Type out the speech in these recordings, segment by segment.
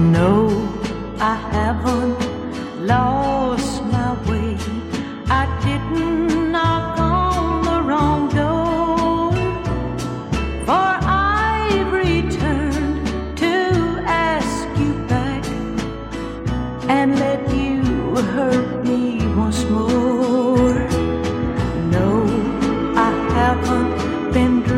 No, I haven't lost my way. I didn't knock on the wrong door, for I've returned to ask you back and let you hurt me once more. No, I haven't been.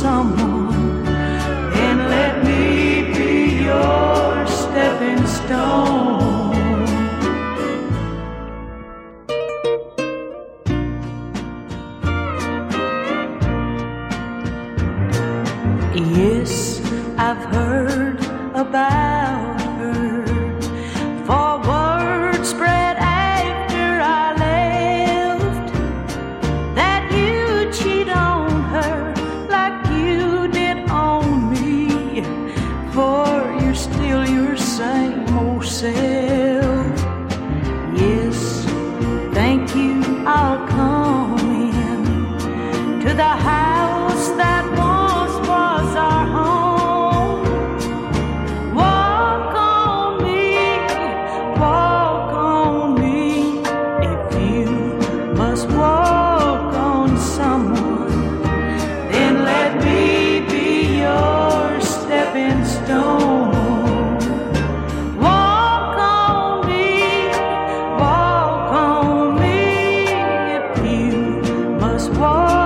Someone, then let me be your stepping stone. Yes, I've heard about same. Yes, thank you, I'll come in to the house that once was our home. Walk on me, walk on me. If you must walk on someone, then let me be your stepping stone. was.